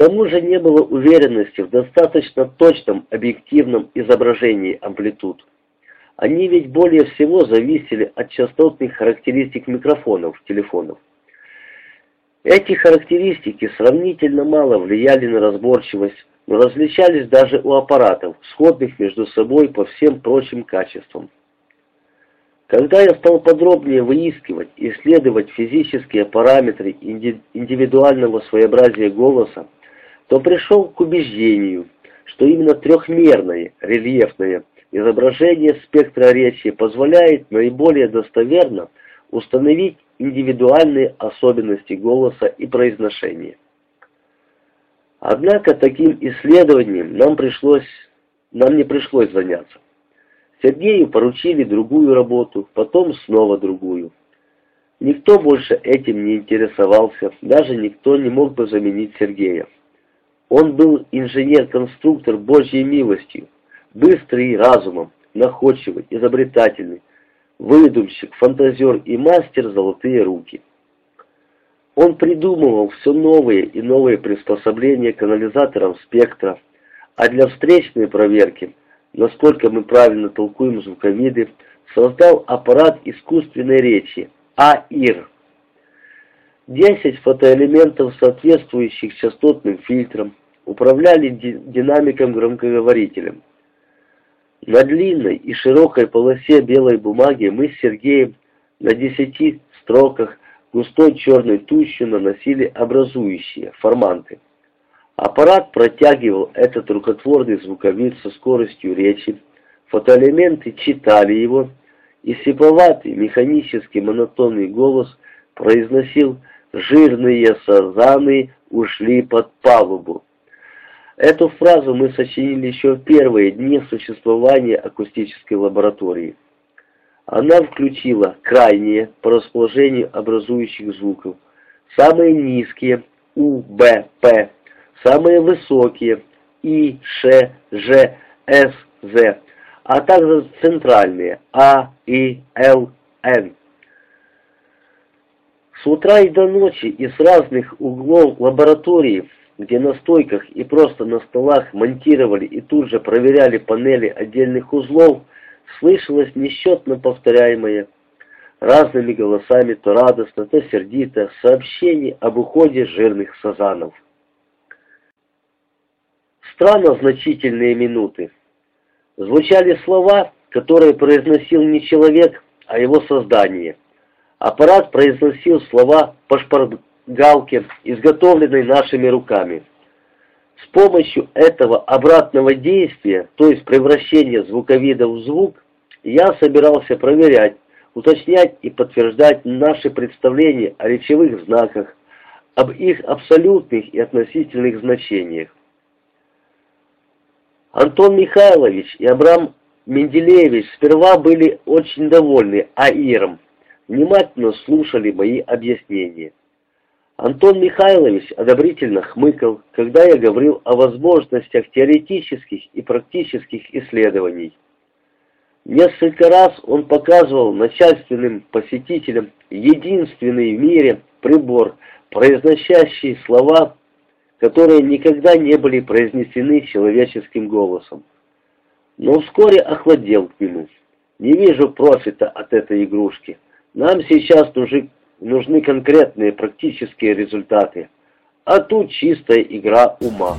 тому же не было уверенности в достаточно точном объективном изображении амплитуд. Они ведь более всего зависели от частотных характеристик микрофонов телефонов. Эти характеристики сравнительно мало влияли на разборчивость, но различались даже у аппаратов, сходных между собой по всем прочим качествам. Когда я стал подробнее выискивать исследовать физические параметры индивидуального своеобразия голоса, то пришел к убеждению, что именно трехмерное, рельефное изображение спектра речи позволяет наиболее достоверно установить индивидуальные особенности голоса и произношения. Однако таким исследованием нам пришлось, нам не пришлось заняться. Сергею поручили другую работу, потом снова другую. Никто больше этим не интересовался, даже никто не мог бы заменить Сергея. Он был инженер-конструктор Божьей милостью, быстрый разумом, находчивый, изобретательный, выдумщик, фантазер и мастер золотые руки. Он придумывал все новые и новые приспособления к анализаторам спектра, а для встречной проверки, насколько мы правильно толкуем звуковиды, создал аппарат искусственной речи АИР. Десять фотоэлементов, соответствующих частотным фильтрам, управляли динамиком-громкоговорителем. На длинной и широкой полосе белой бумаги мы с Сергеем на десяти строках густой черной тушью наносили образующие, форманты. Аппарат протягивал этот рукотворный звуковид со скоростью речи, фотоэлементы читали его, и сиповатый механический монотонный голос произносил «жирные сазаны ушли под палубу». Эту фразу мы сочинили еще в первые дни существования акустической лаборатории. Она включила крайние по расположению образующих звуков, самые низкие У, Б, П, самые высокие И, Ш, Ж, С, З, а также центральные А, И, Л, Н. С утра и до ночи из разных углов лаборатории где на стойках и просто на столах монтировали и тут же проверяли панели отдельных узлов, слышалось несчетно повторяемое разными голосами то радостно, то сердито сообщение об уходе жирных сазанов. Странно значительные минуты. Звучали слова, которые произносил не человек, а его создание. Аппарат произносил слова по галке, изготовленной нашими руками. С помощью этого обратного действия, то есть превращения звуковида в звук, я собирался проверять, уточнять и подтверждать наши представления о речевых знаках, об их абсолютных и относительных значениях. Антон Михайлович и Абрам Менделеевич сперва были очень довольны АИРом, внимательно слушали мои объяснения. Антон Михайлович одобрительно хмыкал, когда я говорил о возможностях теоретических и практических исследований. Несколько раз он показывал начальственным посетителям единственный в мире прибор, произносящий слова, которые никогда не были произнесены человеческим голосом. Но вскоре охладел к нему. Не вижу профита от этой игрушки. Нам сейчас нужны нужны конкретные практические результаты, а тут чистая игра ума.